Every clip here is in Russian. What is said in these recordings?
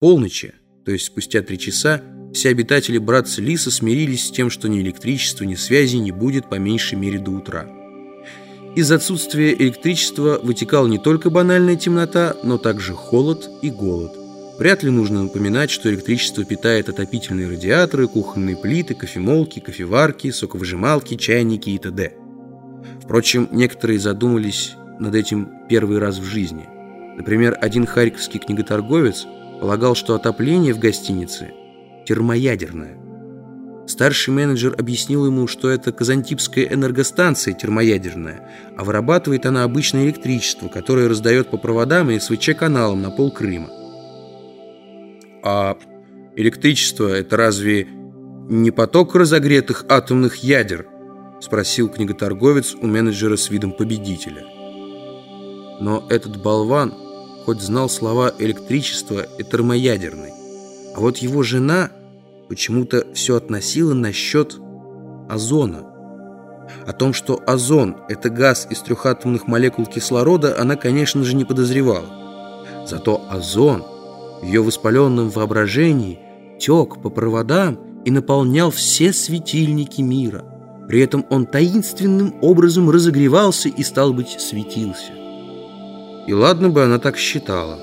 полночи, то есть спустя три часа, все обитатели братца Лиса смирились с тем, что ни электричества, ни связи не будет по меньшей мере до утра. Из отсутствия электричества вытекала не только банальная темнота, но также холод и голод. Вряд ли нужно напоминать, что электричество питает отопительные радиаторы, кухонные плиты, кофемолки, кофеварки, соковыжималки, чайники и т.д. Впрочем, некоторые задумались над этим первый раз в жизни. Например, один харьковский книготорговец полагал, что отопление в гостинице термоядерное. Старший менеджер объяснил ему, что это казантипская энергостанция термоядерная, а вырабатывает она обычное электричество, которое раздает по проводам и СВЧ-каналам на пол Крыма. А электричество – это разве не поток разогретых атомных ядер? Спросил книготорговец у менеджера с видом победителя. Но этот болван хоть знал слова электричество и термоядерный, а вот его жена почему-то все относила насчет озона. О том, что озон – это газ из трехатомных молекул кислорода, она, конечно же, не подозревала. Зато озон в ее воспаленном воображении тек по проводам и наполнял все светильники мира. При этом он таинственным образом разогревался и, стал быть, светился. И ладно бы она так считала.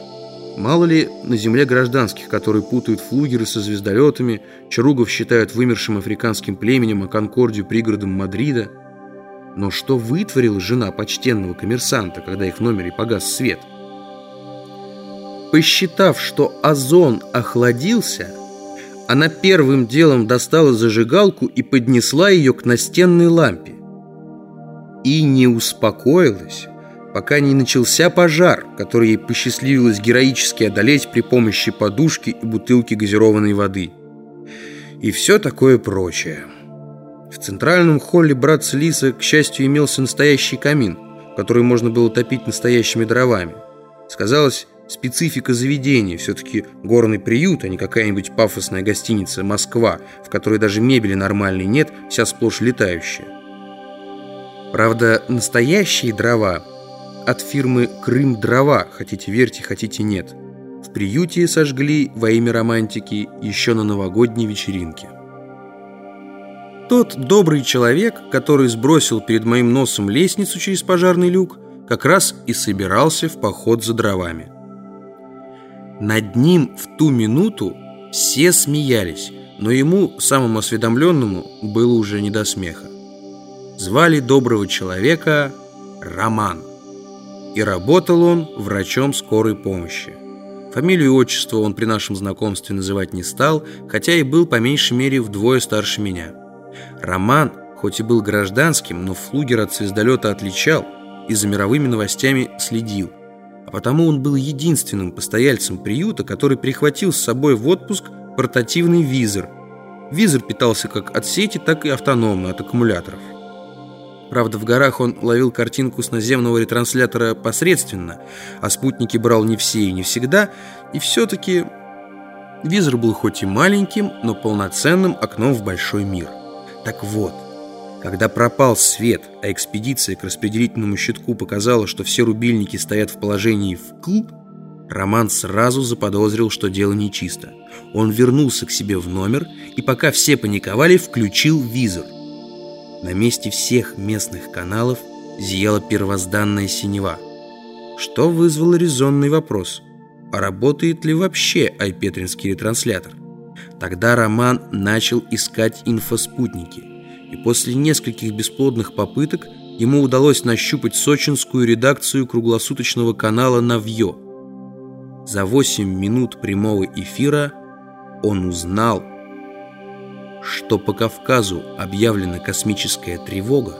Мало ли на земле гражданских, которые путают флугеры со звездолетами, Чаругов считают вымершим африканским племенем, а Конкордию пригородом Мадрида. Но что вытворила жена почтенного коммерсанта, когда их в номере погас свет? Посчитав, что озон охладился, она первым делом достала зажигалку и поднесла ее к настенной лампе. И не успокоилась, пока не начался пожар, который ей посчастливилось героически одолеть при помощи подушки и бутылки газированной воды. И все такое прочее. В центральном холле братца Лиса, к счастью, имелся настоящий камин, который можно было топить настоящими дровами. Сказалось, специфика заведения, все-таки горный приют, а не какая-нибудь пафосная гостиница «Москва», в которой даже мебели нормальной нет, вся сплошь летающая. Правда, настоящие дрова – от фирмы «Крым дрова», хотите верьте, хотите нет. В приюте сожгли во имя романтики еще на новогодней вечеринке. Тот добрый человек, который сбросил перед моим носом лестницу через пожарный люк, как раз и собирался в поход за дровами. Над ним в ту минуту все смеялись, но ему, самому осведомленному, было уже не до смеха. Звали доброго человека Роман и работал он врачом скорой помощи. Фамилию и отчество он при нашем знакомстве называть не стал, хотя и был по меньшей мере вдвое старше меня. Роман, хоть и был гражданским, но флугер от звездолета отличал и за мировыми новостями следил. А потому он был единственным постояльцем приюта, который прихватил с собой в отпуск портативный визор. Визор питался как от сети, так и автономно от аккумуляторов. Правда, в горах он ловил картинку с наземного ретранслятора посредственно, а спутники брал не все и не всегда, и все-таки визор был хоть и маленьким, но полноценным окном в большой мир. Так вот, когда пропал свет, а экспедиция к распределительному щитку показала, что все рубильники стоят в положении «вкл», Роман сразу заподозрил, что дело нечисто. Он вернулся к себе в номер и, пока все паниковали, включил визор. На месте всех местных каналов зияла первозданная синева, что вызвало резонный вопрос, а работает ли вообще айпетринский ретранслятор? Тогда Роман начал искать инфоспутники, и после нескольких бесплодных попыток ему удалось нащупать сочинскую редакцию круглосуточного канала «Навье». За 8 минут прямого эфира он узнал, что по Кавказу объявлена космическая тревога,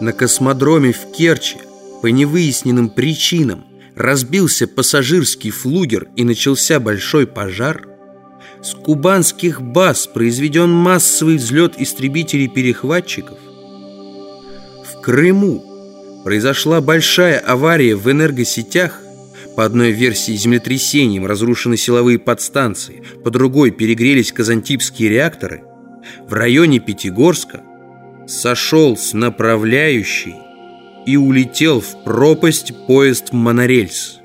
на космодроме в Керчи по невыясненным причинам разбился пассажирский флугер и начался большой пожар, с кубанских баз произведен массовый взлет истребителей-перехватчиков, в Крыму произошла большая авария в энергосетях, по одной версии землетрясением разрушены силовые подстанции, по другой перегрелись казантипские реакторы, в районе Пятигорска сошел с направляющей и улетел в пропасть поезд «Монорельс».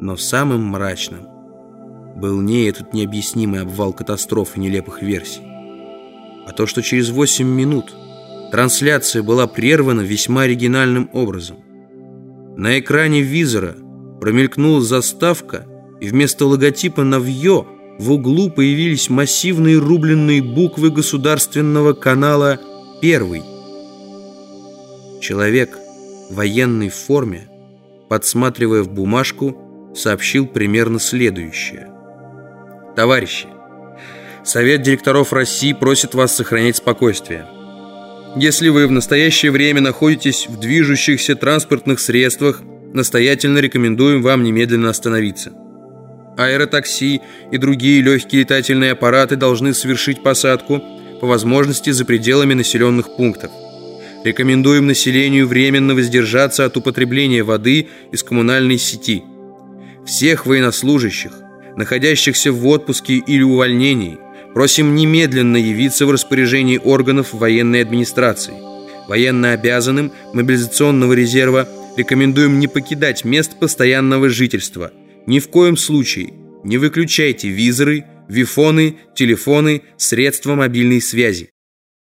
Но самым мрачным был не этот необъяснимый обвал катастроф и нелепых версий, а то, что через 8 минут трансляция была прервана весьма оригинальным образом. На экране визора промелькнула заставка, и вместо логотипа «Навье» в углу появились массивные рубленные буквы государственного канала «Первый». Человек в военной форме, подсматривая в бумажку, сообщил примерно следующее. «Товарищи, Совет директоров России просит вас сохранять спокойствие. Если вы в настоящее время находитесь в движущихся транспортных средствах, настоятельно рекомендуем вам немедленно остановиться. Аэротакси и другие легкие летательные аппараты должны совершить посадку, по возможности за пределами населенных пунктов. Рекомендуем населению временно воздержаться от употребления воды из коммунальной сети. Всех военнослужащих, находящихся в отпуске или увольнении, просим немедленно явиться в распоряжении органов военной администрации. Военно обязанным мобилизационного резерва рекомендуем не покидать мест постоянного жительства – ни в коем случае не выключайте визоры, вифоны, телефоны, средства мобильной связи.